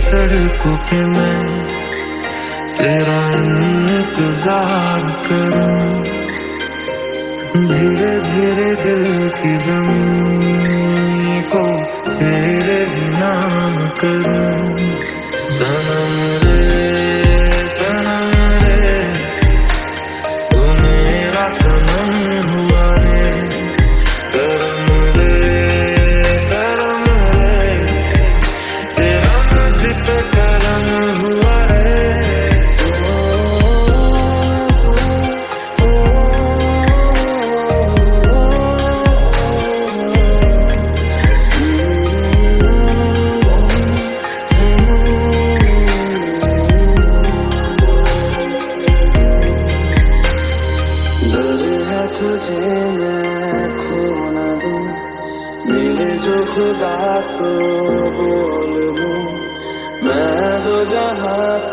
सड़कों पे मैं तेरा इंतज़ार करूँ? धीरे धीरे दिल की ज़मीन तुझे मैं खो न दूँ। मिले जो खुदा तो बोल दूँ मैं तो जहाँ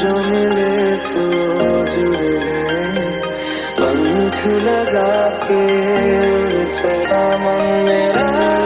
जो मिले तो जुड़ गए पंख लगा के उड़ चला मन में